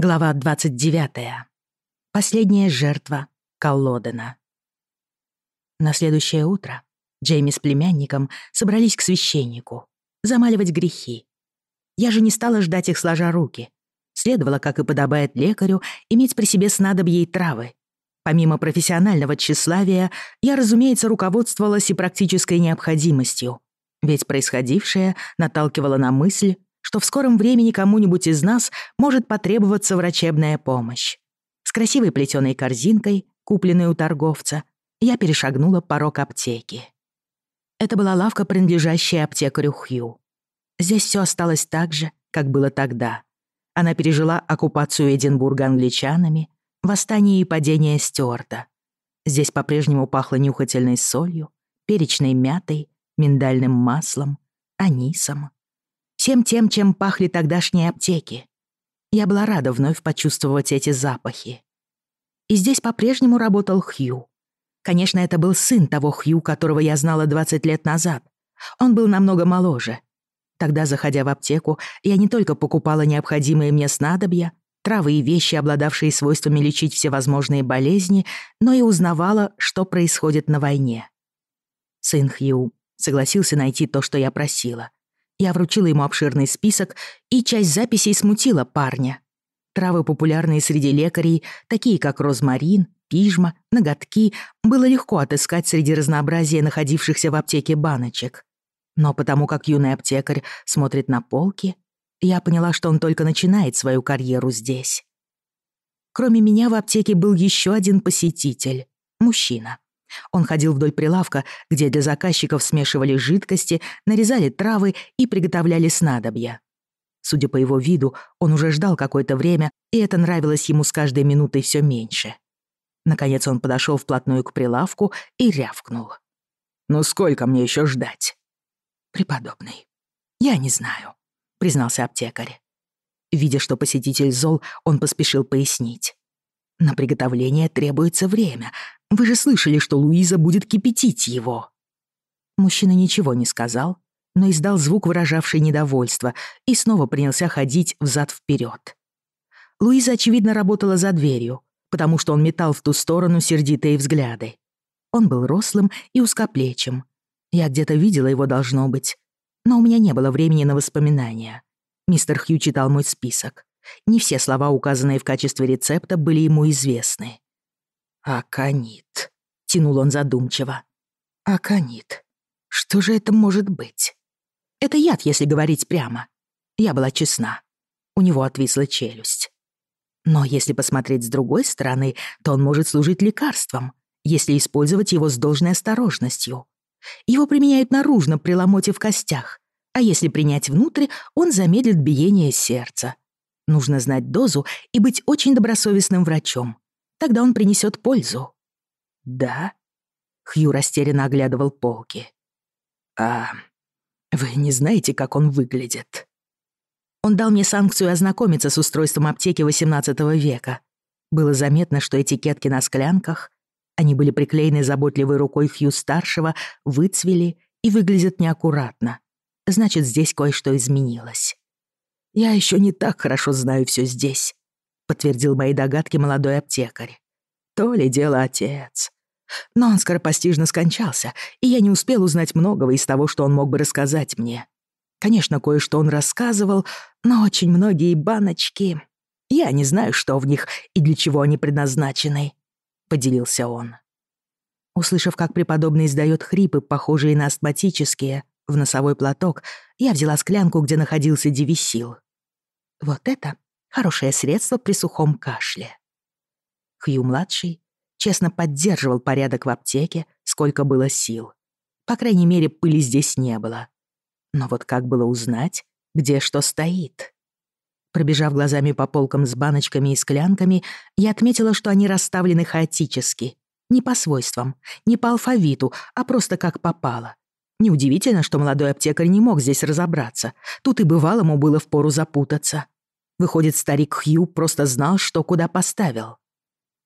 Глава 29. Последняя жертва Коллодена. На следующее утро Джейми с племянником собрались к священнику, замаливать грехи. Я же не стала ждать их сложа руки. Следовало, как и подобает лекарю, иметь при себе снадобье и травы. Помимо профессионального тщеславия, я, разумеется, руководствовалась и практической необходимостью, ведь происходившее наталкивало на мысль, что в скором времени кому-нибудь из нас может потребоваться врачебная помощь. С красивой плетеной корзинкой, купленной у торговца, я перешагнула порог аптеки. Это была лавка, принадлежащая аптекарю Хью. Здесь все осталось так же, как было тогда. Она пережила оккупацию Эдинбурга англичанами, восстание и падение Стюарта. Здесь по-прежнему пахло нюхательной солью, перечной мятой, миндальным маслом, анисом всем тем, чем пахли тогдашние аптеки. Я была рада вновь почувствовать эти запахи. И здесь по-прежнему работал Хью. Конечно, это был сын того Хью, которого я знала 20 лет назад. Он был намного моложе. Тогда, заходя в аптеку, я не только покупала необходимые мне снадобья, травы и вещи, обладавшие свойствами лечить всевозможные болезни, но и узнавала, что происходит на войне. Сын Хью согласился найти то, что я просила, я вручила ему обширный список, и часть записей смутила парня. Травы, популярные среди лекарей, такие как розмарин, пижма, ноготки, было легко отыскать среди разнообразия находившихся в аптеке баночек. Но потому как юный аптекарь смотрит на полки, я поняла, что он только начинает свою карьеру здесь. Кроме меня в аптеке был еще один посетитель — мужчина. Он ходил вдоль прилавка, где для заказчиков смешивали жидкости, нарезали травы и приготовляли снадобья. Судя по его виду, он уже ждал какое-то время, и это нравилось ему с каждой минутой все меньше. Наконец он подошел вплотную к прилавку и рявкнул. «Ну сколько мне еще ждать?» «Преподобный, я не знаю», — признался аптекарь. Видя, что посетитель зол, он поспешил пояснить. «На приготовление требуется время, вы же слышали, что Луиза будет кипятить его». Мужчина ничего не сказал, но издал звук, выражавший недовольство, и снова принялся ходить взад-вперед. Луиза, очевидно, работала за дверью, потому что он метал в ту сторону сердитые взгляды. Он был рослым и узкоплечим. Я где-то видела его, должно быть. Но у меня не было времени на воспоминания. Мистер Хью читал мой список. Не все слова, указанные в качестве рецепта, были ему известны. «Аконит», — тянул он задумчиво. «Аконит. Что же это может быть?» «Это яд, если говорить прямо. Я была честна. У него отвисла челюсть. Но если посмотреть с другой стороны, то он может служить лекарством, если использовать его с должной осторожностью. Его применяют наружно при ломоте в костях, а если принять внутрь, он замедлит биение сердца. Нужно знать дозу и быть очень добросовестным врачом. Тогда он принесет пользу». «Да?» Хью растерянно оглядывал полки. «А вы не знаете, как он выглядит?» Он дал мне санкцию ознакомиться с устройством аптеки XVIII века. Было заметно, что этикетки на склянках, они были приклеены заботливой рукой Хью-старшего, выцвели и выглядят неаккуратно. Значит, здесь кое-что изменилось. «Я еще не так хорошо знаю все здесь», подтвердил мои догадки молодой аптекарь. То ли дело отец. Но он скоропостижно скончался, и я не успел узнать многого из того, что он мог бы рассказать мне. Конечно, кое-что он рассказывал, но очень многие баночки... Я не знаю, что в них и для чего они предназначены», — поделился он. Услышав, как преподобный издает хрипы, похожие на астматические, в носовой платок, я взяла склянку, где находился девисил. «Вот это Хорошее средство при сухом кашле. Хью-младший честно поддерживал порядок в аптеке, сколько было сил. По крайней мере, пыли здесь не было. Но вот как было узнать, где что стоит? Пробежав глазами по полкам с баночками и склянками, я отметила, что они расставлены хаотически. Не по свойствам, не по алфавиту, а просто как попало. Неудивительно, что молодой аптекарь не мог здесь разобраться. Тут и бывалому было впору запутаться. Выходит, старик Хью просто знал, что куда поставил.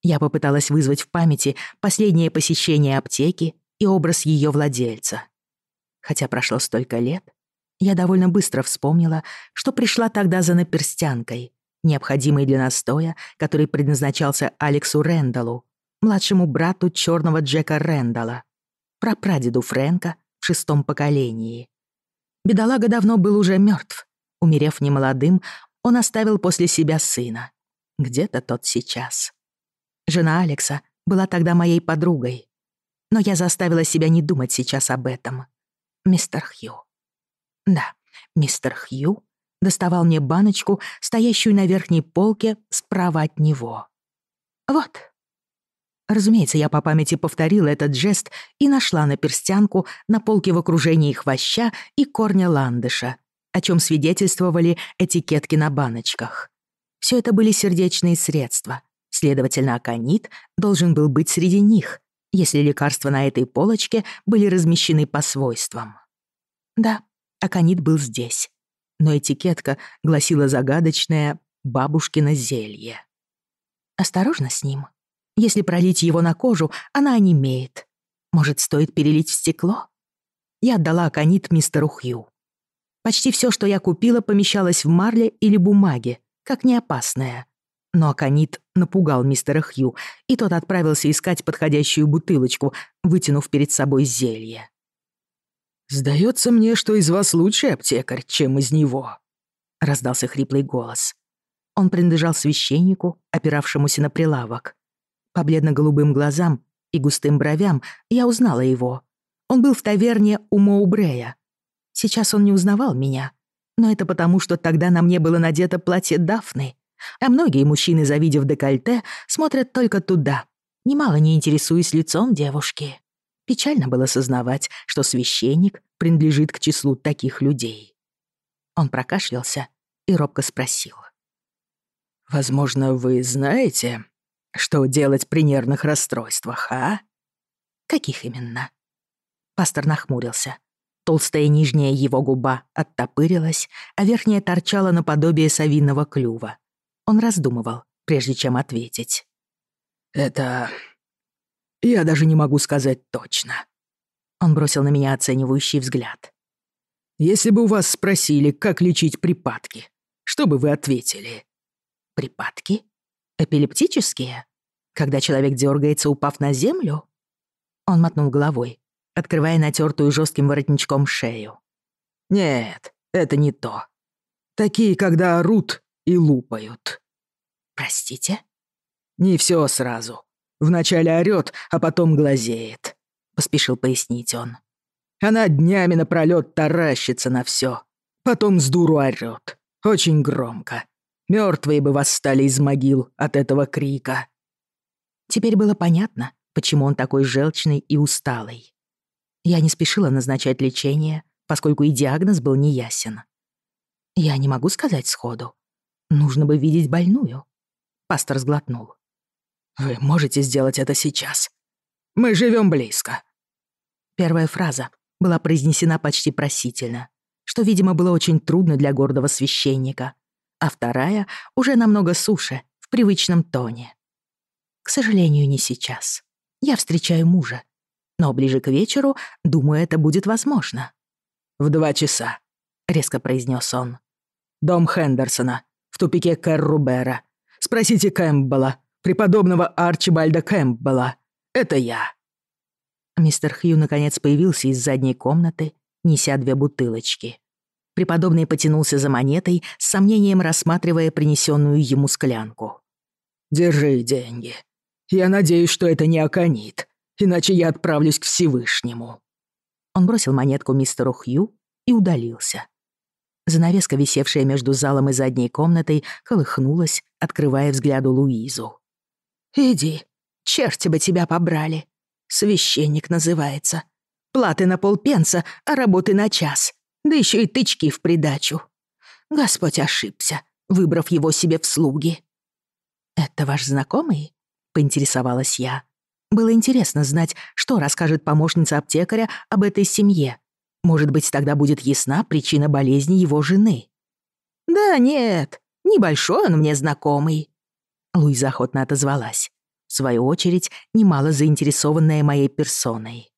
Я попыталась вызвать в памяти последнее посещение аптеки и образ ее владельца. Хотя прошло столько лет, я довольно быстро вспомнила, что пришла тогда за наперстянкой, необходимой для настоя, который предназначался Алексу Рэндаллу, младшему брату черного Джека Рэндалла, прапрадеду Фрэнка в шестом поколении. Бедолага давно был уже мертв, умерев немолодым он оставил после себя сына. Где-то тот сейчас. Жена Алекса была тогда моей подругой. Но я заставила себя не думать сейчас об этом. Мистер Хью. Да, мистер Хью доставал мне баночку, стоящую на верхней полке справа от него. Вот. Разумеется, я по памяти повторила этот жест и нашла на перстянку на полке в окружении хвоща и корня ландыша о чем свидетельствовали этикетки на баночках. Все это были сердечные средства. Следовательно, аконит должен был быть среди них, если лекарства на этой полочке были размещены по свойствам. Да, аконит был здесь. Но этикетка гласила загадочное «бабушкино зелье». Осторожно с ним. Если пролить его на кожу, она онемеет. Может, стоит перелить в стекло? Я отдала аконит мистеру Хью. Почти все, что я купила, помещалось в марле или бумаге, как неопасное. Но аконит напугал мистера Хью, и тот отправился искать подходящую бутылочку, вытянув перед собой зелье. «Сдается мне, что из вас лучший аптекарь, чем из него», — раздался хриплый голос. Он принадлежал священнику, опиравшемуся на прилавок. По бледно-голубым глазам и густым бровям я узнала его. Он был в таверне у Моубрея, Сейчас он не узнавал меня, но это потому, что тогда на мне было надето платье Дафны, а многие мужчины, завидев декольте, смотрят только туда, немало не интересуясь лицом девушки. Печально было сознавать, что священник принадлежит к числу таких людей. Он прокашлялся и робко спросил. «Возможно, вы знаете, что делать при нервных расстройствах, а?» «Каких именно?» Пастор нахмурился, Толстая нижняя его губа оттопырилась, а верхняя торчала наподобие совиного клюва. Он раздумывал, прежде чем ответить. «Это... я даже не могу сказать точно». Он бросил на меня оценивающий взгляд. «Если бы у вас спросили, как лечить припадки, что бы вы ответили?» «Припадки? Эпилептические? Когда человек дергается, упав на землю?» Он мотнул головой, открывая натертую жестким воротничком шею. «Нет, это не то. Такие, когда орут и лупают». «Простите?» «Не все сразу. Вначале орёт, а потом глазеет», — поспешил пояснить он. «Она днями напролёт таращится на все, Потом с дуру орёт. Очень громко. Мертвые бы восстали из могил от этого крика». Теперь было понятно, почему он такой желчный и усталый. Я не спешила назначать лечение, поскольку и диагноз был неясен. Я не могу сказать сходу. Нужно бы видеть больную. Пастор сглотнул. Вы можете сделать это сейчас. Мы живем близко. Первая фраза была произнесена почти просительно, что, видимо, было очень трудно для гордого священника, а вторая уже намного суше, в привычном тоне. К сожалению, не сейчас. Я встречаю мужа, но ближе к вечеру, думаю, это будет возможно». «В два часа», — резко произнёс он. «Дом Хендерсона, в тупике Кэррубера. Спросите Кэмпбелла, преподобного Арчибальда Кэмпбелла. Это я». Мистер Хью наконец появился из задней комнаты, неся две бутылочки. Преподобный потянулся за монетой, с сомнением рассматривая принесенную ему склянку. «Держи деньги. Я надеюсь, что это не оконит иначе я отправлюсь к Всевышнему». Он бросил монетку мистеру Хью и удалился. Занавеска, висевшая между залом и задней комнатой, колыхнулась, открывая взгляду Луизу. «Иди, черти бы тебя побрали. Священник называется. Платы на полпенса, а работы на час. Да еще и тычки в придачу. Господь ошибся, выбрав его себе в слуги». «Это ваш знакомый?» — поинтересовалась я. Было интересно знать, что расскажет помощница аптекаря об этой семье. Может быть, тогда будет ясна причина болезни его жены. «Да нет, небольшой он мне знакомый», — Луиза охотно отозвалась, в свою очередь немало заинтересованная моей персоной.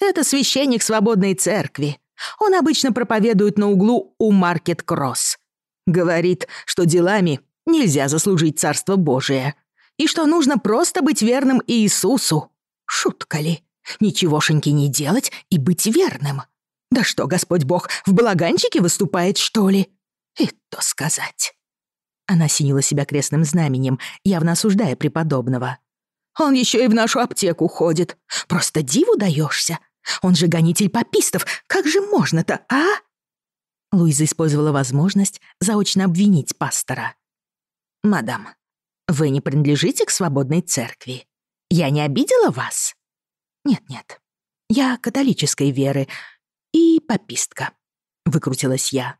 «Это священник свободной церкви. Он обычно проповедует на углу у Маркет-Кросс. Говорит, что делами нельзя заслужить Царство Божие и что нужно просто быть верным Иисусу. Шутка ли? Ничегошеньки не делать и быть верным. Да что, Господь Бог, в балаганчике выступает, что ли? И то сказать. Она синила себя крестным знаменем, явно осуждая преподобного. Он еще и в нашу аптеку ходит. Просто диву даешься. Он же гонитель попистов. Как же можно-то, а? Луиза использовала возможность заочно обвинить пастора. «Мадам, вы не принадлежите к свободной церкви. Я не обидела вас? Нет-нет. Я католической веры и попистка. Выкрутилась я.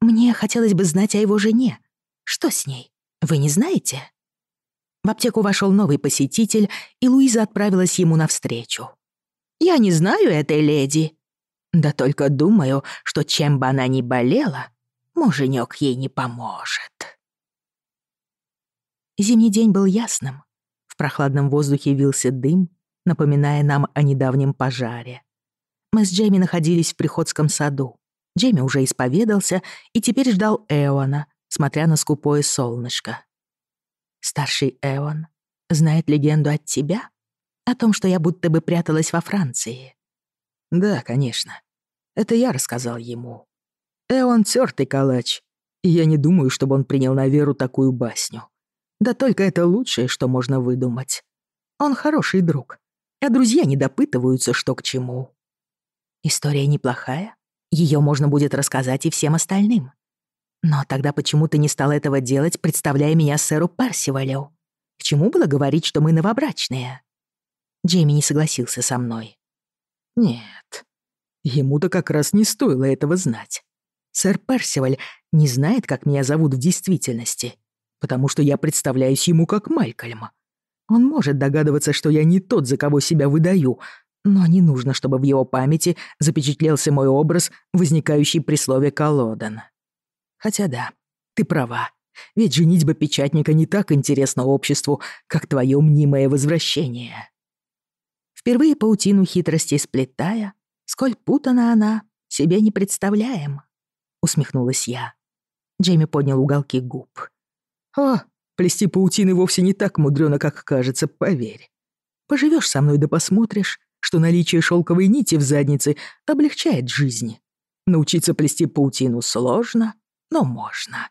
Мне хотелось бы знать о его жене. Что с ней? Вы не знаете? В аптеку вошел новый посетитель, и Луиза отправилась ему навстречу. «Я не знаю этой леди», да только думаю, что чем бы она ни болела, муженек ей не поможет. Зимний день был ясным. В прохладном воздухе вился дым, напоминая нам о недавнем пожаре. Мы с Джейми находились в приходском саду. Джейми уже исповедался и теперь ждал Эона, смотря на скупое солнышко. «Старший Эон знает легенду от тебя? О том, что я будто бы пряталась во Франции?» «Да, конечно. Это я рассказал ему. Эон тёртый калач, и я не думаю, чтобы он принял на веру такую басню. Да только это лучшее, что можно выдумать. Он хороший друг, а друзья не допытываются, что к чему. История неплохая, ее можно будет рассказать и всем остальным. Но тогда почему ты -то не стал этого делать, представляя меня сэру Парсивалю? К чему было говорить, что мы новобрачные? Джейми не согласился со мной. Нет, ему-то как раз не стоило этого знать. Сэр Парсиваль не знает, как меня зовут в действительности, потому что я представляюсь ему как Малькольма. Он может догадываться, что я не тот, за кого себя выдаю, но не нужно, чтобы в его памяти запечатлелся мой образ, возникающий при слове «колодан». Хотя да, ты права. Ведь женитьба печатника не так интересна обществу, как твое мнимое возвращение. Впервые паутину хитрости сплетая, сколь путана она, себе не представляем, — усмехнулась я. Джейми поднял уголки губ. «О, плести паутины вовсе не так мудрено, как кажется, поверь. Поживешь со мной да посмотришь, что наличие шелковой нити в заднице облегчает жизнь. Научиться плести паутину сложно, но можно».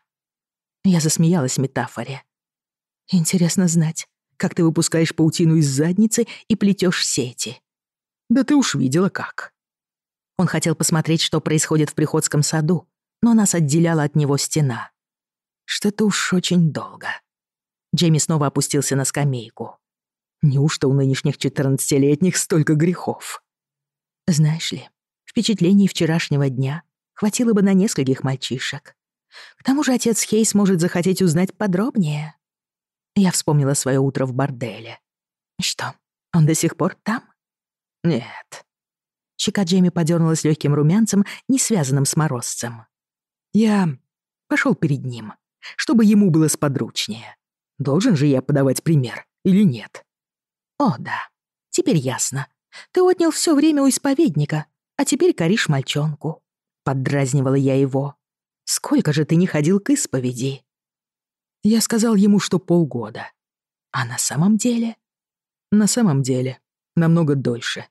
Я засмеялась метафоре. «Интересно знать, как ты выпускаешь паутину из задницы и плетешь сети». «Да ты уж видела как». Он хотел посмотреть, что происходит в Приходском саду, но нас отделяла от него стена. Что-то уж очень долго. Джейми снова опустился на скамейку. Неужто у нынешних 14-летних столько грехов? Знаешь ли, впечатлений вчерашнего дня хватило бы на нескольких мальчишек. К тому же отец Хейс может захотеть узнать подробнее. Я вспомнила свое утро в борделе. Что, он до сих пор там? Нет. Щека Джейми подернулась легким румянцем, не связанным с морозцем. Я пошел перед ним чтобы ему было сподручнее. Должен же я подавать пример или нет? О, да. Теперь ясно. Ты отнял все время у исповедника, а теперь коришь мальчонку. Поддразнивала я его. Сколько же ты не ходил к исповеди? Я сказал ему, что полгода. А на самом деле? На самом деле, намного дольше.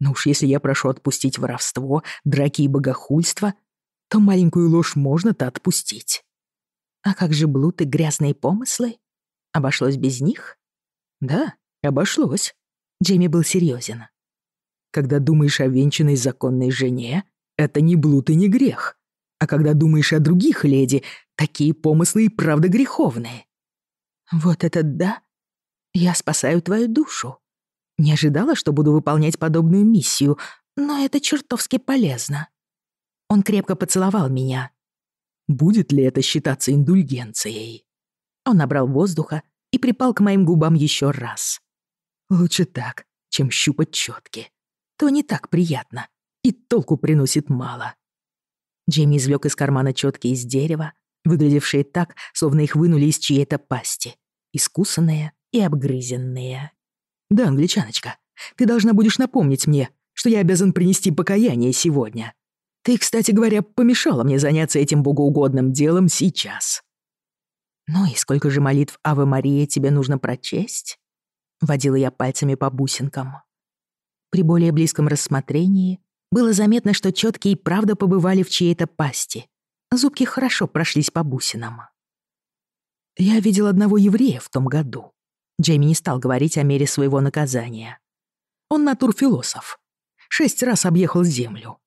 Но уж если я прошу отпустить воровство, драки и богохульство, то маленькую ложь можно-то отпустить. А как же блуд и грязные помыслы? Обошлось без них? Да, обошлось. Джейми был серьезен. Когда думаешь о венчанной законной жене, это не блуд и не грех. А когда думаешь о других леди, такие помыслы и правда греховные. Вот это да. Я спасаю твою душу. Не ожидала, что буду выполнять подобную миссию, но это чертовски полезно. Он крепко поцеловал меня, Будет ли это считаться индульгенцией? Он набрал воздуха и припал к моим губам еще раз. Лучше так, чем щупать четки. То не так приятно, и толку приносит мало. Джейми извлек из кармана четки из дерева, выглядевшие так, словно их вынули из чьей-то пасти, искусанные и обгрызенные. «Да, англичаночка, ты должна будешь напомнить мне, что я обязан принести покаяние сегодня», ты, кстати говоря, помешала мне заняться этим богоугодным делом сейчас. Ну и сколько же молитв Авы Марии тебе нужно прочесть? Водила я пальцами по бусинкам. При более близком рассмотрении было заметно, что четкие и правда побывали в чьей-то пасти. Зубки хорошо прошлись по бусинам. Я видел одного еврея в том году. Джейми не стал говорить о мере своего наказания. Он натурфилософ. Шесть раз объехал землю.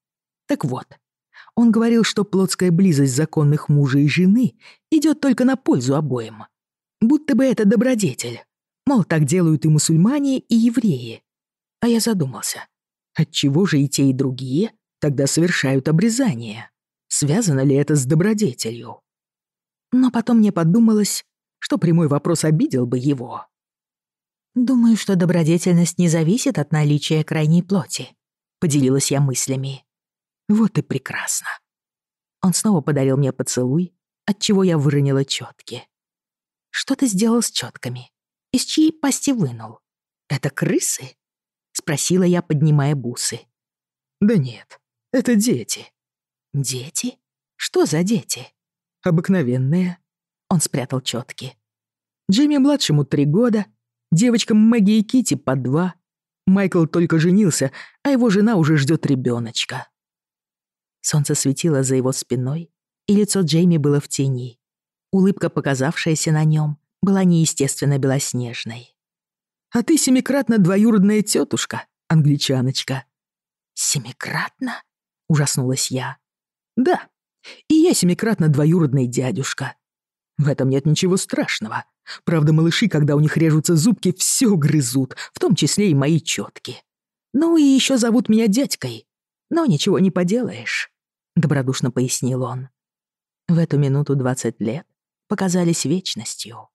Так вот, он говорил, что плотская близость законных мужа и жены идет только на пользу обоим. Будто бы это добродетель. Мол, так делают и мусульмане, и евреи. А я задумался, отчего же и те, и другие тогда совершают обрезание? Связано ли это с добродетелью? Но потом мне подумалось, что прямой вопрос обидел бы его. «Думаю, что добродетельность не зависит от наличия крайней плоти», — поделилась я мыслями. Вот и прекрасно. Он снова подарил мне поцелуй, от чего я выронила четки. Что ты сделал с четками? Из чьей пасти вынул? Это крысы? Спросила я, поднимая бусы. Да нет, это дети. Дети? Что за дети? Обыкновенные. Он спрятал четки. Джимми младшему три года, девочкам Мэгги и Кити по два. Майкл только женился, а его жена уже ждет ребеночка. Солнце светило за его спиной, и лицо Джейми было в тени. Улыбка, показавшаяся на нем, была неестественно белоснежной. «А ты семикратно двоюродная тетушка, англичаночка». «Семикратно?» — ужаснулась я. «Да, и я семикратно двоюродный дядюшка. В этом нет ничего страшного. Правда, малыши, когда у них режутся зубки, все грызут, в том числе и мои четки. Ну и еще зовут меня дядькой. Но ничего не поделаешь добродушно пояснил он. В эту минуту 20 лет показались вечностью.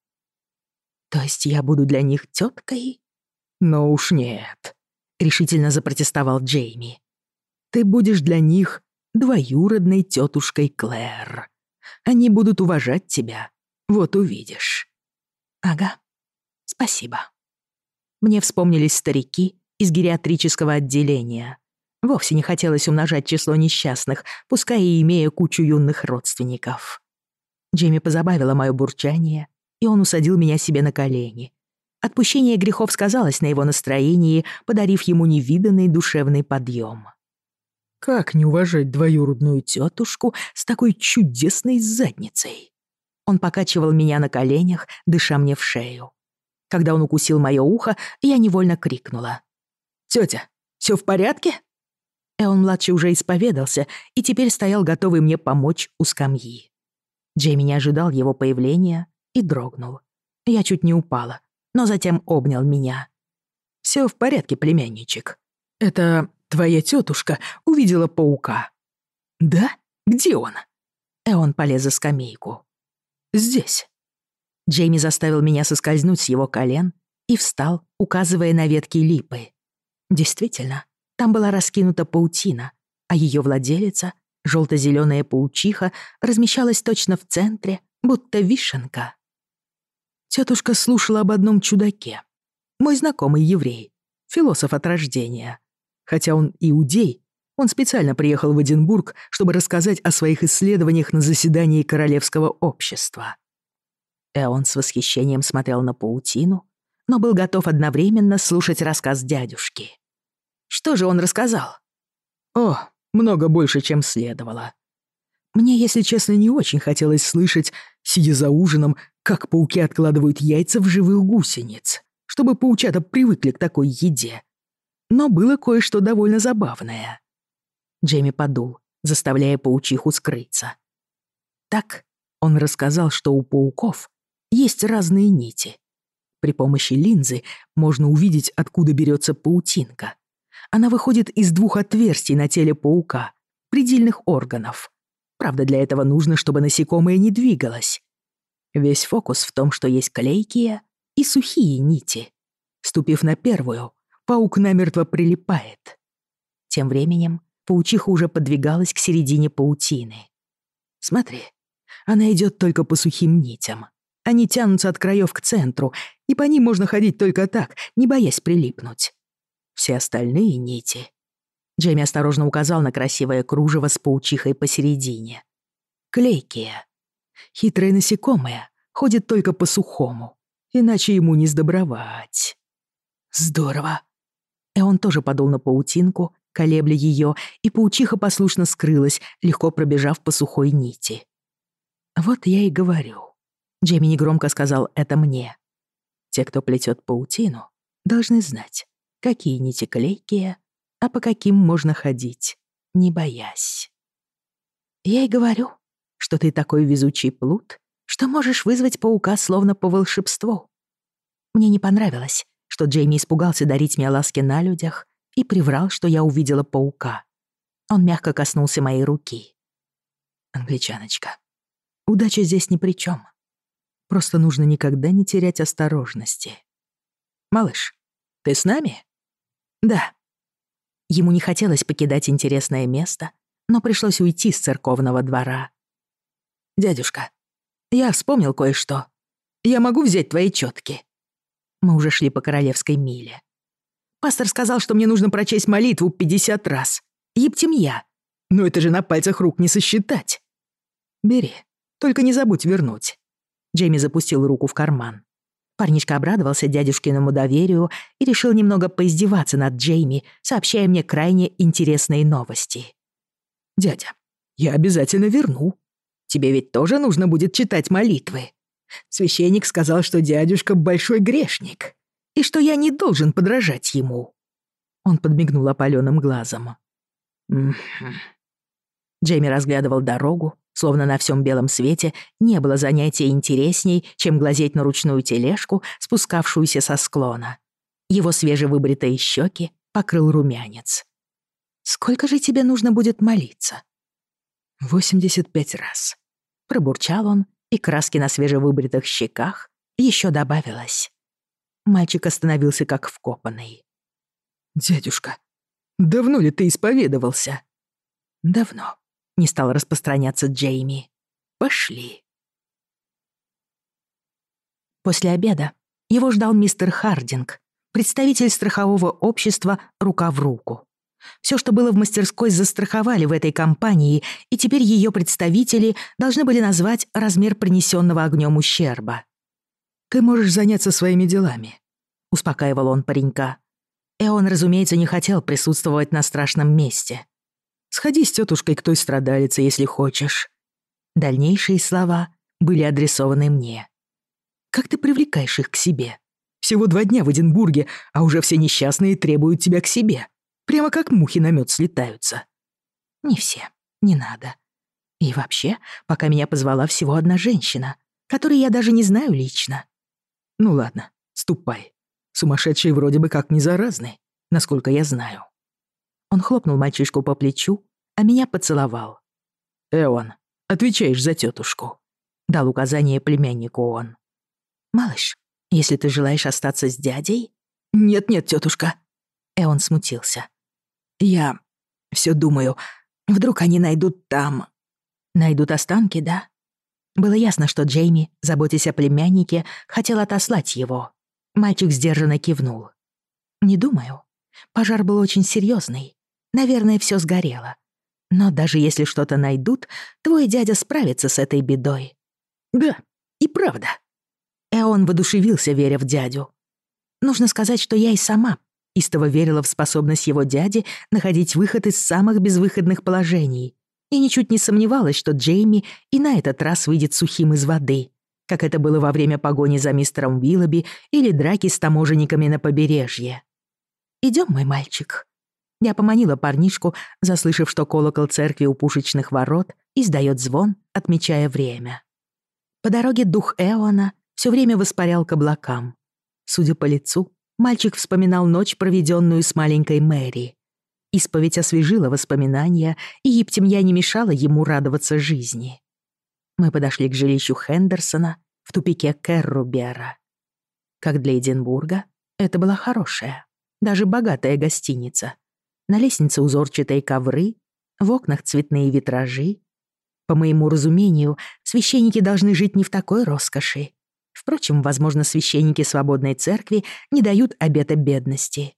То есть я буду для них тёткой? Но уж нет, решительно запротестовал Джейми. Ты будешь для них двоюродной тётушкой Клэр. Они будут уважать тебя. Вот увидишь. Ага. Спасибо. Мне вспомнились старики из гериатрического отделения, Вовсе не хотелось умножать число несчастных, пускай и имея кучу юных родственников. Джейми позабавило мое бурчание, и он усадил меня себе на колени. Отпущение грехов сказалось на его настроении, подарив ему невиданный душевный подъем. Как не уважать двоюродную тетушку с такой чудесной задницей? Он покачивал меня на коленях, дыша мне в шею. Когда он укусил мое ухо, я невольно крикнула. «Тётя, всё в порядке?» Эон-младший уже исповедался и теперь стоял готовый мне помочь у скамьи. Джейми не ожидал его появления и дрогнул. Я чуть не упала, но затем обнял меня. «Всё в порядке, племянничек. Это твоя тётушка увидела паука». «Да? Где он?» Эон полез за скамейку. «Здесь». Джейми заставил меня соскользнуть с его колен и встал, указывая на ветки липы. Действительно, там была раскинута паутина, а ее владелица, желто-зеленая паучиха, размещалась точно в центре, будто вишенка. Тетушка слушала об одном чудаке. Мой знакомый еврей, философ от рождения. Хотя он иудей, он специально приехал в Эдинбург, чтобы рассказать о своих исследованиях на заседании Королевского общества. Эон с восхищением смотрел на паутину, но был готов одновременно слушать рассказ дядюшки. Что же он рассказал? О, много больше, чем следовало. Мне, если честно, не очень хотелось слышать, сидя за ужином, как пауки откладывают яйца в живых гусениц, чтобы паучата привыкли к такой еде. Но было кое-что довольно забавное. Джейми подул, заставляя паучиху скрыться. Так он рассказал, что у пауков есть разные нити. При помощи линзы можно увидеть, откуда берется паутинка, она выходит из двух отверстий на теле паука, предельных органов. Правда, для этого нужно, чтобы насекомое не двигалось. Весь фокус в том, что есть клейкие и сухие нити. Ступив на первую, паук намертво прилипает. Тем временем паучиха уже подвигалась к середине паутины. Смотри, она идет только по сухим нитям. Они тянутся от краев к центру, и по ним можно ходить только так, не боясь прилипнуть все остальные нити. Джейми осторожно указал на красивое кружево с паучихой посередине. Клейкие. Хитрые насекомые ходят только по сухому, иначе ему не сдобровать. Здорово. И он тоже подул на паутинку, колебля ее, и паучиха послушно скрылась, легко пробежав по сухой нити. «Вот я и говорю», — Джейми негромко сказал это мне. «Те, кто плетет паутину, должны знать, какие нити клейкие, а по каким можно ходить, не боясь. Я и говорю, что ты такой везучий плут, что можешь вызвать паука словно по волшебству. Мне не понравилось, что Джейми испугался дарить мне ласки на людях и приврал, что я увидела паука. Он мягко коснулся моей руки. Англичаночка, удача здесь ни при чем. Просто нужно никогда не терять осторожности. Малыш, ты с нами? «Да». Ему не хотелось покидать интересное место, но пришлось уйти с церковного двора. «Дядюшка, я вспомнил кое-что. Я могу взять твои чётки. Мы уже шли по королевской миле. Пастор сказал, что мне нужно прочесть молитву 50 раз. Ептимья. Но это же на пальцах рук не сосчитать. «Бери, только не забудь вернуть». Джейми запустил руку в карман. Парнишка обрадовался дядюшкиному доверию и решил немного поиздеваться над Джейми, сообщая мне крайне интересные новости. «Дядя, я обязательно верну. Тебе ведь тоже нужно будет читать молитвы. Священник сказал, что дядюшка — большой грешник, и что я не должен подражать ему». Он подмигнул опалённым глазом. «М. Джейми разглядывал дорогу, Словно на всем белом свете не было занятия интересней, чем глазеть на ручную тележку, спускавшуюся со склона. Его свежевыбритые щеки покрыл румянец. «Сколько же тебе нужно будет молиться?» «Восемьдесят пять раз», — пробурчал он, и краски на свежевыбритых щеках еще добавилось. Мальчик остановился как вкопанный. «Дядюшка, давно ли ты исповедовался?» «Давно», не стал распространяться Джейми. «Пошли». После обеда его ждал мистер Хардинг, представитель страхового общества «Рука в руку». Все, что было в мастерской, застраховали в этой компании, и теперь ее представители должны были назвать размер принесенного огнем ущерба. «Ты можешь заняться своими делами», — успокаивал он паренька. И он, разумеется, не хотел присутствовать на страшном месте. Сходи с тетушкой к той страдалице, если хочешь». Дальнейшие слова были адресованы мне. «Как ты привлекаешь их к себе? Всего два дня в Эдинбурге, а уже все несчастные требуют тебя к себе. Прямо как мухи на мед слетаются». «Не все, не надо. И вообще, пока меня позвала всего одна женщина, которой я даже не знаю лично». «Ну ладно, ступай. Сумасшедшие вроде бы как не заразны, насколько я знаю». Он хлопнул мальчишку по плечу, а меня поцеловал. «Эон, отвечаешь за тетушку», — дал указание племяннику он. «Малыш, если ты желаешь остаться с дядей...» «Нет-нет, тетушка. Эон смутился. «Я все думаю, вдруг они найдут там...» «Найдут останки, да?» Было ясно, что Джейми, заботясь о племяннике, хотел отослать его. Мальчик сдержанно кивнул. «Не думаю. Пожар был очень серьезный. Наверное, все сгорело. Но даже если что-то найдут, твой дядя справится с этой бедой». «Да, и правда». Эон воодушевился, веря в дядю. Нужно сказать, что я и сама истово верила в способность его дяди находить выход из самых безвыходных положений. И ничуть не сомневалась, что Джейми и на этот раз выйдет сухим из воды, как это было во время погони за мистером Уиллоби или драки с таможенниками на побережье. «Идём, мой мальчик», я поманила парнишку, заслышав, что колокол церкви у пушечных ворот издаёт звон, отмечая время. По дороге дух Эона всё время воспарял к облакам. Судя по лицу, мальчик вспоминал ночь, проведенную с маленькой Мэри. Исповедь освежила воспоминания, и ептемья не мешала ему радоваться жизни. Мы подошли к жилищу Хендерсона в тупике Керрубера. Как для Эдинбурга, это была хорошая, даже богатая гостиница — на лестнице узорчатые ковры, в окнах цветные витражи. По моему разумению, священники должны жить не в такой роскоши. Впрочем, возможно, священники свободной церкви не дают обета бедности.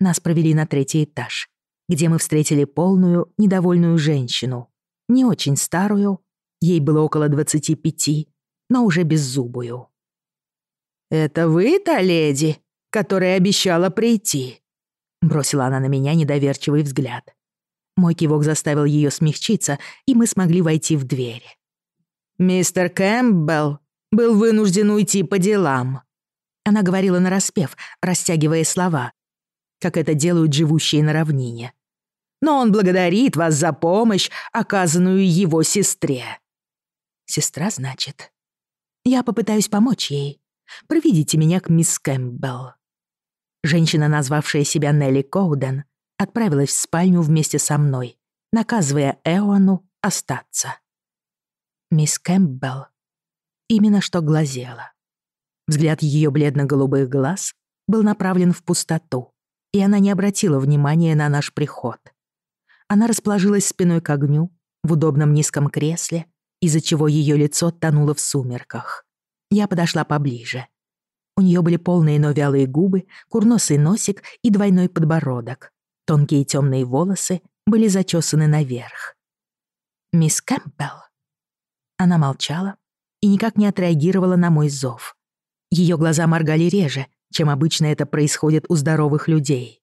Нас провели на третий этаж, где мы встретили полную, недовольную женщину. Не очень старую, ей было около 25, но уже беззубую. «Это вы та леди, которая обещала прийти?» Бросила она на меня недоверчивый взгляд. Мой кивок заставил ее смягчиться, и мы смогли войти в дверь. «Мистер Кэмпбелл был вынужден уйти по делам», она говорила нараспев, растягивая слова, как это делают живущие на равнине. «Но он благодарит вас за помощь, оказанную его сестре». «Сестра, значит?» «Я попытаюсь помочь ей. Проведите меня к мисс Кэмпбелл». Женщина, назвавшая себя Нелли Коуден, отправилась в спальню вместе со мной, наказывая Эону остаться. Мисс Кэмпбелл именно что глазела. Взгляд ее бледно-голубых глаз был направлен в пустоту, и она не обратила внимания на наш приход. Она расположилась спиной к огню, в удобном низком кресле, из-за чего ее лицо тонуло в сумерках. Я подошла поближе — у нее были полные, но вялые губы, курносый носик и двойной подбородок. Тонкие темные волосы были зачесаны наверх. «Мисс Кэмпбелл?» Она молчала и никак не отреагировала на мой зов. Ее глаза моргали реже, чем обычно это происходит у здоровых людей.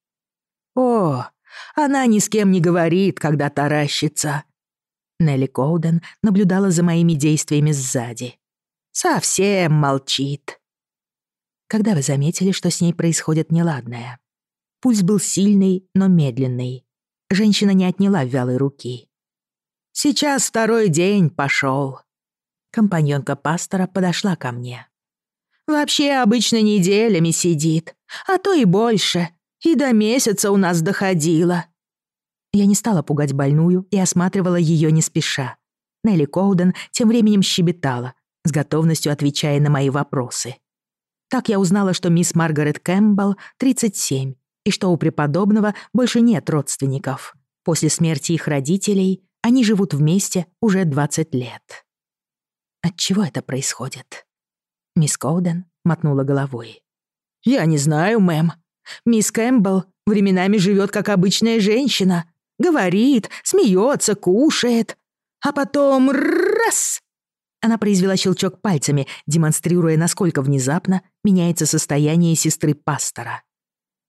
«О, она ни с кем не говорит, когда таращится!» Нелли Коуден наблюдала за моими действиями сзади. «Совсем молчит!» когда вы заметили, что с ней происходит неладное. Пульс был сильный, но медленный. Женщина не отняла вялой руки. «Сейчас второй день пошел. Компаньонка пастора подошла ко мне. «Вообще обычно неделями сидит, а то и больше, и до месяца у нас доходило». Я не стала пугать больную и осматривала ее не спеша. Нелли Коуден тем временем щебетала, с готовностью отвечая на мои вопросы. Так я узнала, что мисс Маргарет Кэмпбелл 37 и что у преподобного больше нет родственников. После смерти их родителей они живут вместе уже 20 лет. Отчего это происходит? Мисс Коуден мотнула головой. «Я не знаю, мэм. Мисс Кэмпбелл временами живет как обычная женщина. Говорит, смеется, кушает. А потом раз она произвела щелчок пальцами, демонстрируя, насколько внезапно меняется состояние сестры пастора.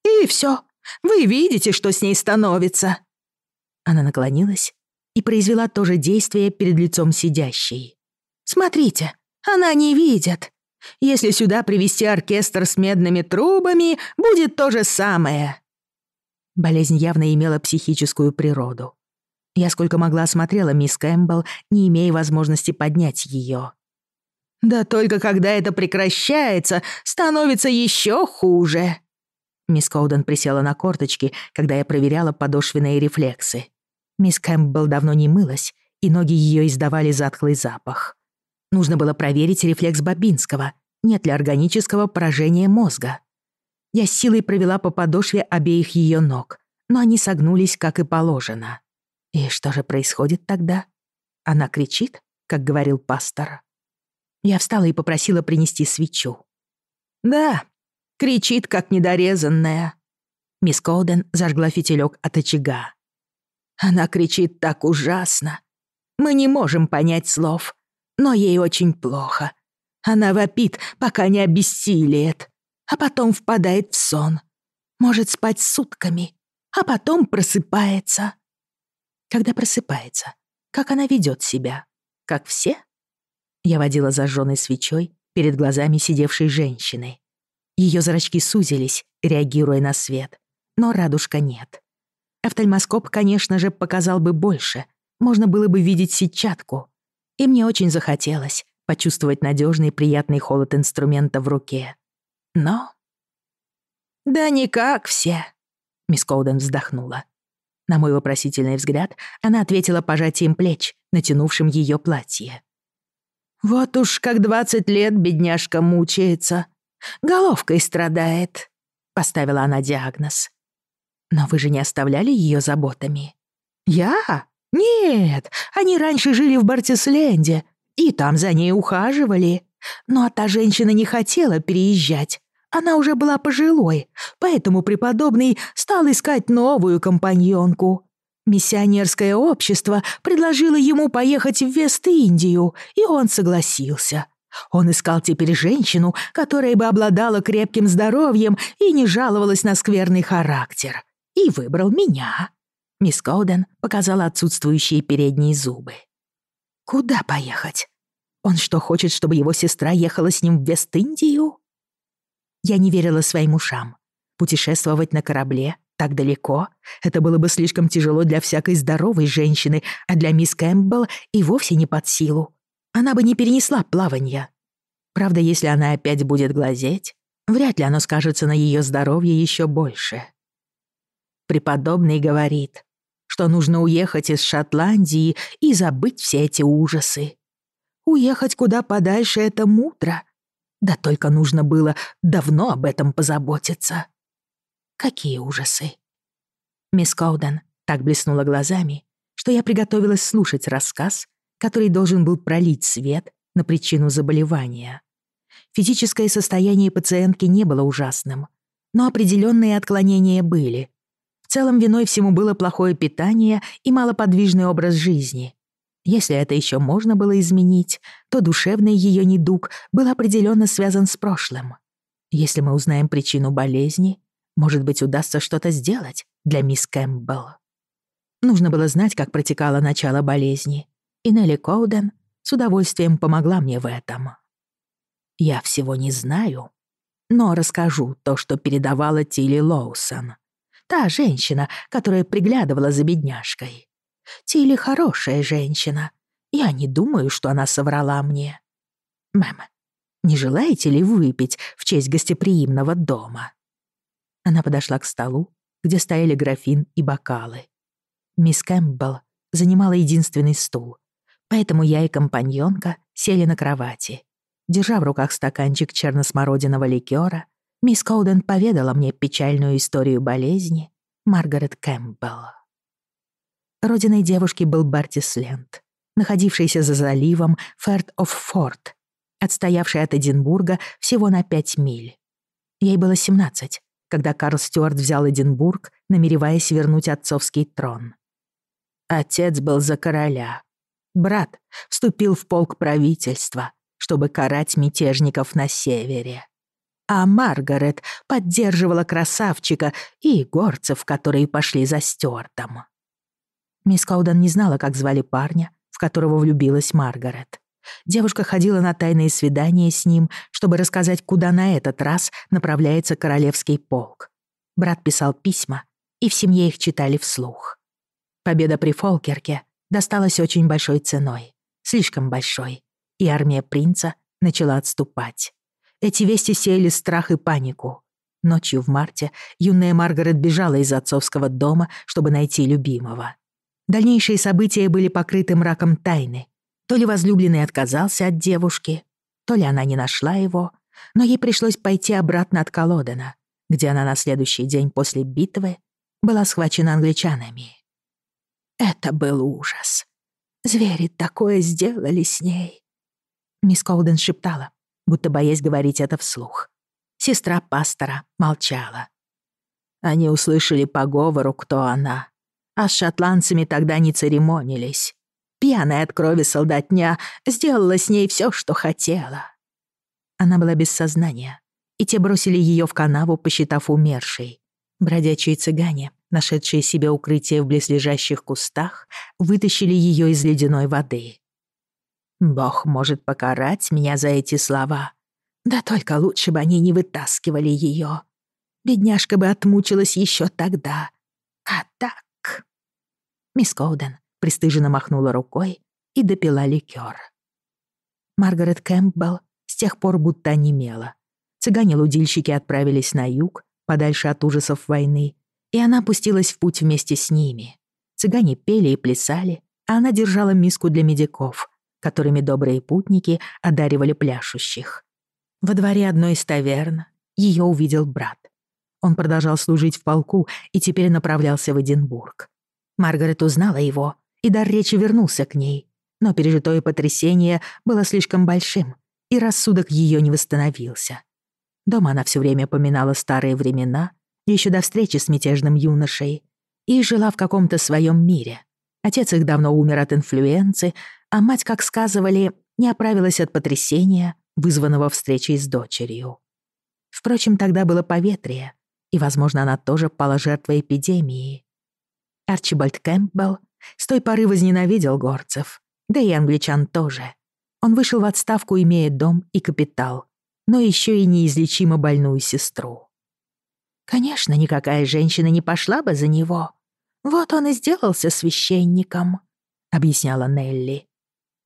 «И все. Вы видите, что с ней становится!» Она наклонилась и произвела то же действие перед лицом сидящей. «Смотрите, она не видит. Если сюда привести оркестр с медными трубами, будет то же самое». Болезнь явно имела психическую природу. Я сколько могла смотрела мисс Кэмпбелл, не имея возможности поднять ее. «Да только когда это прекращается, становится еще хуже!» Мисс Коуден присела на корточки, когда я проверяла подошвенные рефлексы. Мисс Кэмпбелл давно не мылась, и ноги ее издавали затхлый запах. Нужно было проверить рефлекс Бабинского, нет ли органического поражения мозга. Я силой провела по подошве обеих ее ног, но они согнулись, как и положено. И что же происходит тогда? Она кричит, как говорил пастор. Я встала и попросила принести свечу. Да, кричит, как недорезанная. Мисс Колден зажгла фитилек от очага. Она кричит так ужасно. Мы не можем понять слов, но ей очень плохо. Она вопит, пока не обессилиет, а потом впадает в сон. Может спать сутками, а потом просыпается когда просыпается, как она ведет себя, как все. Я водила зажженной свечой перед глазами сидевшей женщины. Ее зрачки сузились, реагируя на свет, но радужка нет. Офтальмоскоп, конечно же, показал бы больше, можно было бы видеть сетчатку. И мне очень захотелось почувствовать надежный приятный холод инструмента в руке. Но... «Да никак все», — мисс Коуден вздохнула. На мой вопросительный взгляд она ответила пожатием плеч, натянувшим ее платье. «Вот уж как двадцать лет бедняжка мучается. Головкой страдает», — поставила она диагноз. «Но вы же не оставляли ее заботами?» «Я? Нет, они раньше жили в Бартисленде, и там за ней ухаживали. Но а та женщина не хотела переезжать, она уже была пожилой, поэтому преподобный стал искать новую компаньонку. Миссионерское общество предложило ему поехать в Вест-Индию, и он согласился. Он искал теперь женщину, которая бы обладала крепким здоровьем и не жаловалась на скверный характер. И выбрал меня. Мисс Коуден показала отсутствующие передние зубы. «Куда поехать? Он что, хочет, чтобы его сестра ехала с ним в Вест-Индию?» Я не верила своим ушам. Путешествовать на корабле так далеко — это было бы слишком тяжело для всякой здоровой женщины, а для мисс Кэмпбелл и вовсе не под силу. Она бы не перенесла плавания. Правда, если она опять будет глазеть, вряд ли оно скажется на ее здоровье еще больше. Преподобный говорит, что нужно уехать из Шотландии и забыть все эти ужасы. Уехать куда подальше — это мудро — да только нужно было давно об этом позаботиться. Какие ужасы. Мисс Коуден так блеснула глазами, что я приготовилась слушать рассказ, который должен был пролить свет на причину заболевания. Физическое состояние пациентки не было ужасным, но определенные отклонения были. В целом виной всему было плохое питание и малоподвижный образ жизни, если это еще можно было изменить, то душевный ее недуг был определенно связан с прошлым. Если мы узнаем причину болезни, может быть, удастся что-то сделать для мисс Кэмпбелл. Нужно было знать, как протекало начало болезни, и Нелли Коуден с удовольствием помогла мне в этом. Я всего не знаю, но расскажу то, что передавала Тилли Лоусон. Та женщина, которая приглядывала за бедняжкой. Тилли хорошая женщина. Я не думаю, что она соврала мне. Мэм, не желаете ли выпить в честь гостеприимного дома?» Она подошла к столу, где стояли графин и бокалы. Мисс Кэмпбелл занимала единственный стул, поэтому я и компаньонка сели на кровати. Держа в руках стаканчик черносмородиного ликёра, мисс Коуден поведала мне печальную историю болезни Маргарет Кэмпбелл. Родиной девушки был Бартисленд, находившийся за заливом Ферт-оф-Форт, отстоявший от Эдинбурга всего на 5 миль. Ей было 17, когда Карл Стюарт взял Эдинбург, намереваясь вернуть отцовский трон. Отец был за короля. Брат вступил в полк правительства, чтобы карать мятежников на севере. А Маргарет поддерживала красавчика и горцев, которые пошли за Стюартом. Мисс Коудан не знала, как звали парня, в которого влюбилась Маргарет. Девушка ходила на тайные свидания с ним, чтобы рассказать, куда на этот раз направляется королевский полк. Брат писал письма, и в семье их читали вслух. Победа при Фолкерке досталась очень большой ценой, слишком большой, и армия принца начала отступать. Эти вести сеяли страх и панику. Ночью в марте юная Маргарет бежала из отцовского дома, чтобы найти любимого. Дальнейшие события были покрыты мраком тайны. То ли возлюбленный отказался от девушки, то ли она не нашла его, но ей пришлось пойти обратно от Колодена, где она на следующий день после битвы была схвачена англичанами. Это был ужас. Звери такое сделали с ней. Мисс Колден шептала, будто боясь говорить это вслух. Сестра пастора молчала. Они услышали по говору, кто она, а с шотландцами тогда не церемонились. Пьяная от крови солдатня сделала с ней все, что хотела. Она была без сознания, и те бросили ее в канаву, посчитав умершей. Бродячие цыгане, нашедшие себе укрытие в близлежащих кустах, вытащили ее из ледяной воды. Бог может покарать меня за эти слова. Да только лучше бы они не вытаскивали ее. Бедняжка бы отмучилась еще тогда. А так... Мисс Коуден пристыженно махнула рукой и допила ликер. Маргарет Кэмпбелл с тех пор будто онемела. Цыгане-лудильщики отправились на юг, подальше от ужасов войны, и она пустилась в путь вместе с ними. Цыгане пели и плясали, а она держала миску для медиков, которыми добрые путники одаривали пляшущих. Во дворе одной из таверн ее увидел брат. Он продолжал служить в полку и теперь направлялся в Эдинбург. Маргарет узнала его, и дар речи вернулся к ней. Но пережитое потрясение было слишком большим, и рассудок ее не восстановился. Дома она все время поминала старые времена, еще до встречи с мятежным юношей, и жила в каком-то своем мире. Отец их давно умер от инфлюенции, а мать, как сказывали, не оправилась от потрясения, вызванного встречей с дочерью. Впрочем, тогда было поветрие, и, возможно, она тоже пала жертвой эпидемии. Арчибальд Кэмпбелл с той поры возненавидел горцев, да и англичан тоже. Он вышел в отставку, имея дом и капитал, но еще и неизлечимо больную сестру. Конечно, никакая женщина не пошла бы за него. Вот он и сделался священником, объясняла Нелли.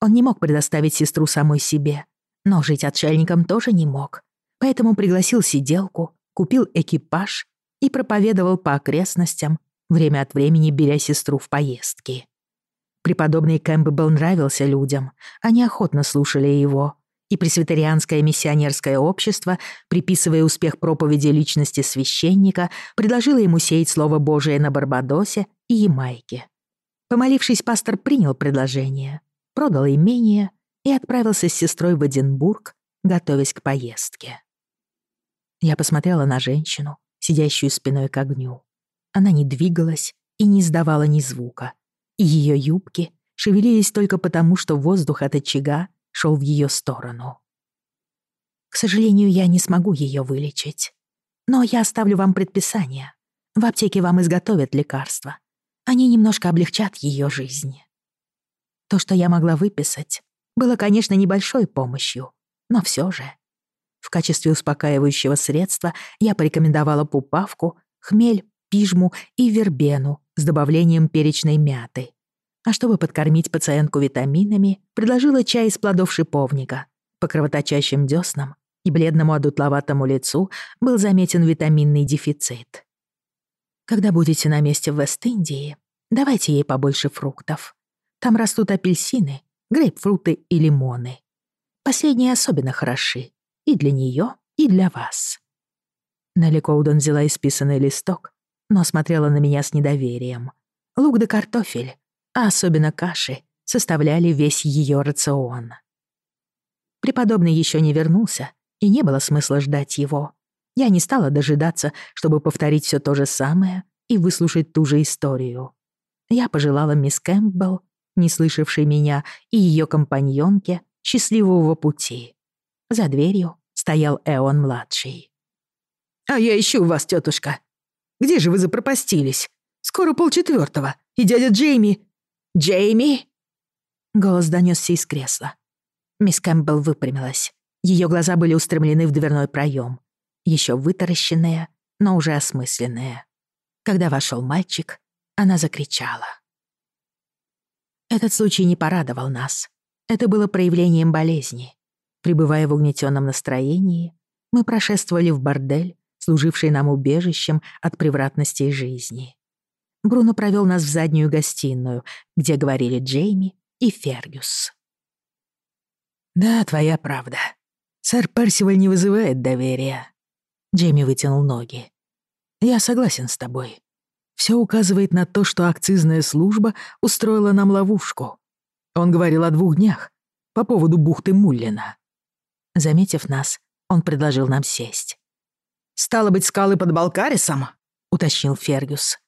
Он не мог предоставить сестру самой себе, но жить отшельником тоже не мог, поэтому пригласил сиделку, купил экипаж и проповедовал по окрестностям время от времени беря сестру в поездки. Преподобный Кэмпбелл нравился людям, они охотно слушали его, и пресвитерианское миссионерское общество, приписывая успех проповеди личности священника, предложило ему сеять Слово Божие на Барбадосе и Ямайке. Помолившись, пастор принял предложение, продал имение и отправился с сестрой в Эдинбург, готовясь к поездке. Я посмотрела на женщину, сидящую спиной к огню. Она не двигалась и не издавала ни звука. И ее юбки шевелились только потому, что воздух от очага шел в ее сторону. «К сожалению, я не смогу ее вылечить. Но я оставлю вам предписание. В аптеке вам изготовят лекарства. Они немножко облегчат ее жизнь». То, что я могла выписать, было, конечно, небольшой помощью, но все же. В качестве успокаивающего средства я порекомендовала пупавку, хмель пижму и вербену с добавлением перечной мяты. А чтобы подкормить пациентку витаминами, предложила чай из плодов шиповника. По кровоточащим дёснам и бледному одутловатому лицу был заметен витаминный дефицит. Когда будете на месте в Вест-Индии, давайте ей побольше фруктов. Там растут апельсины, грейпфруты и лимоны. Последние особенно хороши и для неё, и для вас. Нелли Коуден взяла исписанный листок но смотрела на меня с недоверием. Лук да картофель, а особенно каши, составляли весь ее рацион. Преподобный еще не вернулся, и не было смысла ждать его. Я не стала дожидаться, чтобы повторить все то же самое и выслушать ту же историю. Я пожелала мисс Кэмпбелл, не слышавшей меня, и ее компаньонке счастливого пути. За дверью стоял Эон-младший. «А я ищу вас, тетушка, где же вы запропастились? Скоро полчетвертого, и дядя Джейми... Джейми!» Голос донесся из кресла. Мисс Кэмпбелл выпрямилась. Ее глаза были устремлены в дверной проем, еще вытаращенные, но уже осмысленные. Когда вошел мальчик, она закричала. Этот случай не порадовал нас. Это было проявлением болезни. Прибывая в угнетенном настроении, мы прошествовали в бордель служившей нам убежищем от превратностей жизни. Бруно провел нас в заднюю гостиную, где говорили Джейми и Фергюс. «Да, твоя правда. Сэр Персиваль не вызывает доверия». Джейми вытянул ноги. «Я согласен с тобой. Все указывает на то, что акцизная служба устроила нам ловушку. Он говорил о двух днях, по поводу бухты Муллина». Заметив нас, он предложил нам сесть. «Стало быть, скалы под Балкарисом?» — уточнил Фергюс.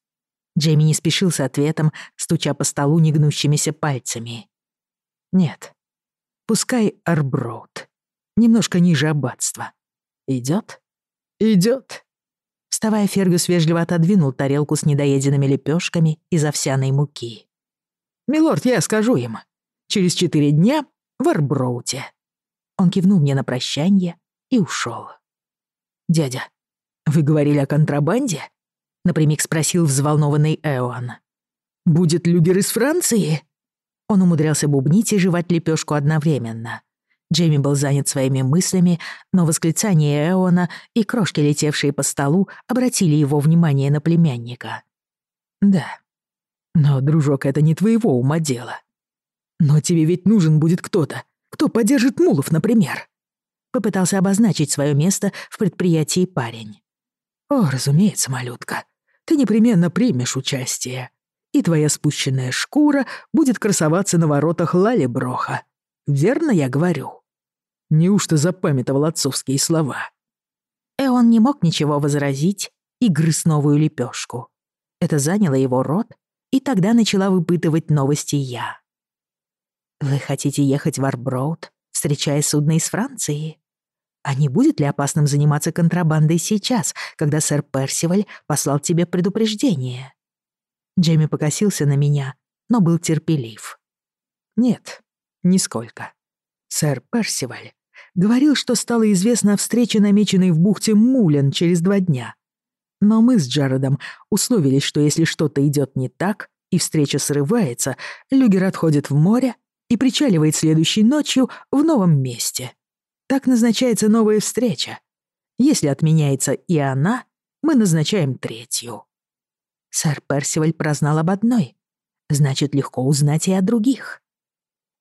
Джейми не спешил с ответом, стуча по столу негнущимися пальцами. «Нет. Пускай Арброуд. Немножко ниже аббатства. Идёт?» «Идёт!» Вставая, Фергюс вежливо отодвинул тарелку с недоеденными лепёшками из овсяной муки. «Милорд, я скажу им. Через четыре дня в Арброуте». Он кивнул мне на прощание и ушёл. «Дядя, «Вы говорили о контрабанде?» — напрямик спросил взволнованный Эон. «Будет люгер из Франции?» Он умудрялся бубнить и жевать лепешку одновременно. Джейми был занят своими мыслями, но восклицание Эона и крошки, летевшие по столу, обратили его внимание на племянника. «Да. Но, дружок, это не твоего ума дело. Но тебе ведь нужен будет кто-то, кто поддержит мулов, например». Попытался обозначить свое место в предприятии парень. «О, разумеется, малютка, ты непременно примешь участие, и твоя спущенная шкура будет красоваться на воротах Лалеброха. Верно я говорю?» Неужто запамятовал отцовские слова? Эон не мог ничего возразить и грыз новую лепешку. Это заняло его рот, и тогда начала выпытывать новости я. «Вы хотите ехать в Арброуд, встречая судно из Франции?» А не будет ли опасным заниматься контрабандой сейчас, когда сэр Персиваль послал тебе предупреждение?» Джейми покосился на меня, но был терпелив. «Нет, нисколько. Сэр Персиваль говорил, что стало известно о встрече, намеченной в бухте Мулен через два дня. Но мы с Джародом условились, что если что-то идет не так и встреча срывается, Люгер отходит в море и причаливает следующей ночью в новом месте». Так назначается новая встреча. Если отменяется и она, мы назначаем третью. Сэр Персиваль прознал об одной. Значит, легко узнать и о других.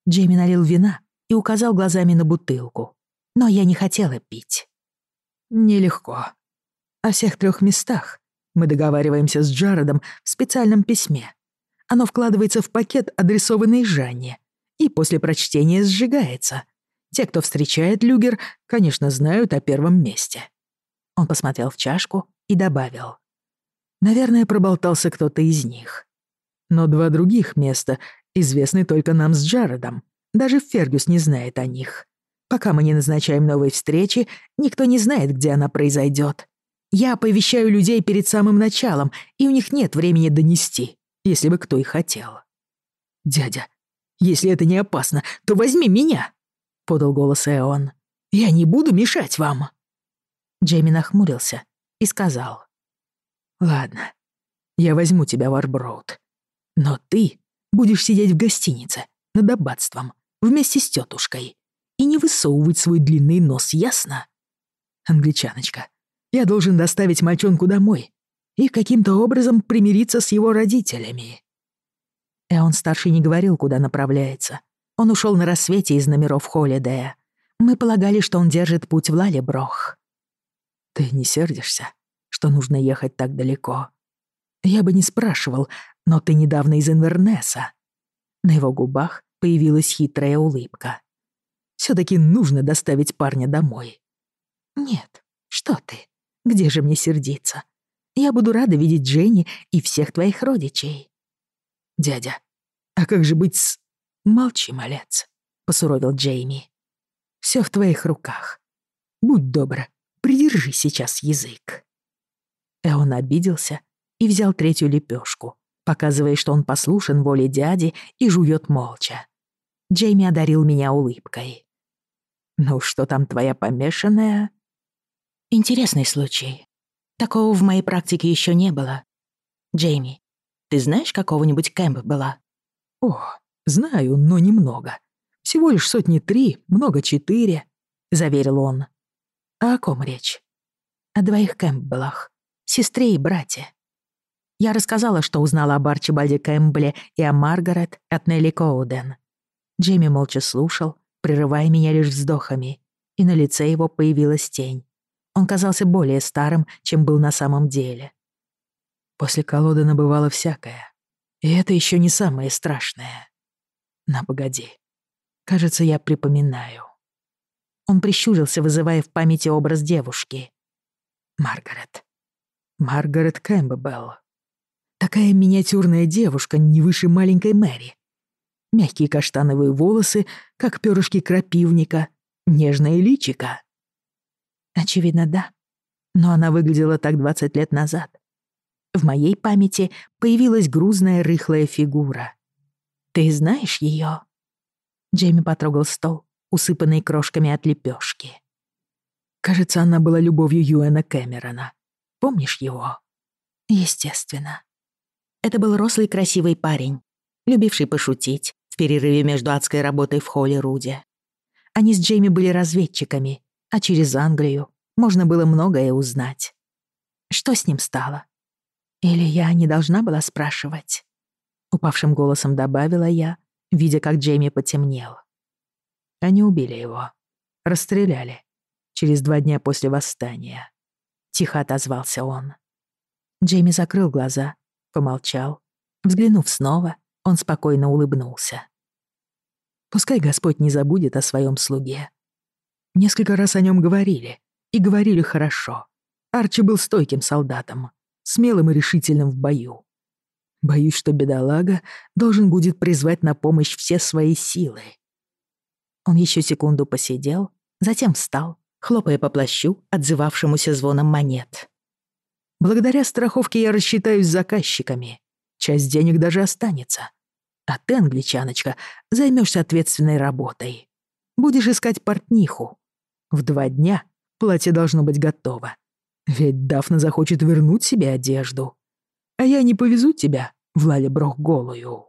Джейми налил вина и указал глазами на бутылку. Но я не хотела пить. Нелегко. О всех трех местах мы договариваемся с Джародом в специальном письме. Оно вкладывается в пакет, адресованный Жанне, и после прочтения сжигается, те, кто встречает люгер, конечно, знают о первом месте». Он посмотрел в чашку и добавил. «Наверное, проболтался кто-то из них. Но два других места известны только нам с Джаредом. Даже Фергюс не знает о них. Пока мы не назначаем новой встречи, никто не знает, где она произойдет. Я оповещаю людей перед самым началом, и у них нет времени донести, если бы кто и хотел». «Дядя, если это не опасно, то возьми меня!» подал голос Эон. «Я не буду мешать вам!» Джейми нахмурился и сказал. «Ладно, я возьму тебя в Арброуд. Но ты будешь сидеть в гостинице над аббатством вместе с тетушкой и не высовывать свой длинный нос, ясно? Англичаночка, я должен доставить мальчонку домой и каким-то образом примириться с его родителями». Эон-старший не говорил, куда направляется, он ушел на рассвете из номеров Холидея. Мы полагали, что он держит путь в Лалеброх. Ты не сердишься, что нужно ехать так далеко? Я бы не спрашивал, но ты недавно из Инвернеса. На его губах появилась хитрая улыбка. все таки нужно доставить парня домой. Нет, что ты? Где же мне сердиться? Я буду рада видеть Дженни и всех твоих родичей. Дядя, а как же быть с... «Молчи, малец», — посуровил Джейми. «Все в твоих руках. Будь добр, придержи сейчас язык». Эон обиделся и взял третью лепешку, показывая, что он послушен воле дяди и жует молча. Джейми одарил меня улыбкой. «Ну что там твоя помешанная?» «Интересный случай. Такого в моей практике еще не было. Джейми, ты знаешь какого-нибудь Кэмпбелла?» «О, «Знаю, но немного. Всего лишь сотни три, много четыре», — заверил он. «А о ком речь?» «О двоих Кэмпбеллах. Сестре и брате». Я рассказала, что узнала об Арчибальде Кэмпбелле и о Маргарет от Нелли Коуден. Джейми молча слушал, прерывая меня лишь вздохами, и на лице его появилась тень. Он казался более старым, чем был на самом деле. После колоды набывало всякое. И это еще не самое страшное. На, погоди. Кажется, я припоминаю. Он прищурился, вызывая в памяти образ девушки. Маргарет. Маргарет Кэмпбелл. Такая миниатюрная девушка, не выше маленькой Мэри. Мягкие каштановые волосы, как перышки крапивника, нежное личико. Очевидно, да. Но она выглядела так 20 лет назад. В моей памяти появилась грузная рыхлая фигура — «Ты знаешь ее? Джейми потрогал стол, усыпанный крошками от лепешки. «Кажется, она была любовью Юэна Кэмерона. Помнишь его?» «Естественно». Это был рослый красивый парень, любивший пошутить в перерыве между адской работой в холле Руди. Они с Джейми были разведчиками, а через Англию можно было многое узнать. Что с ним стало? Или я не должна была спрашивать? — упавшим голосом добавила я, видя, как Джейми потемнел. Они убили его. Расстреляли. Через два дня после восстания. Тихо отозвался он. Джейми закрыл глаза, помолчал. Взглянув снова, он спокойно улыбнулся. «Пускай Господь не забудет о своем слуге. Несколько раз о нем говорили, и говорили хорошо. Арчи был стойким солдатом, смелым и решительным в бою. Боюсь, что бедолага должен будет призвать на помощь все свои силы. Он еще секунду посидел, затем встал, хлопая по плащу, отзывавшемуся звоном монет. «Благодаря страховке я рассчитаюсь с заказчиками. Часть денег даже останется. А ты, англичаночка, займешься ответственной работой. Будешь искать портниху. В два дня платье должно быть готово. Ведь Дафна захочет вернуть себе одежду а я не повезу тебя в Лалеброх голую.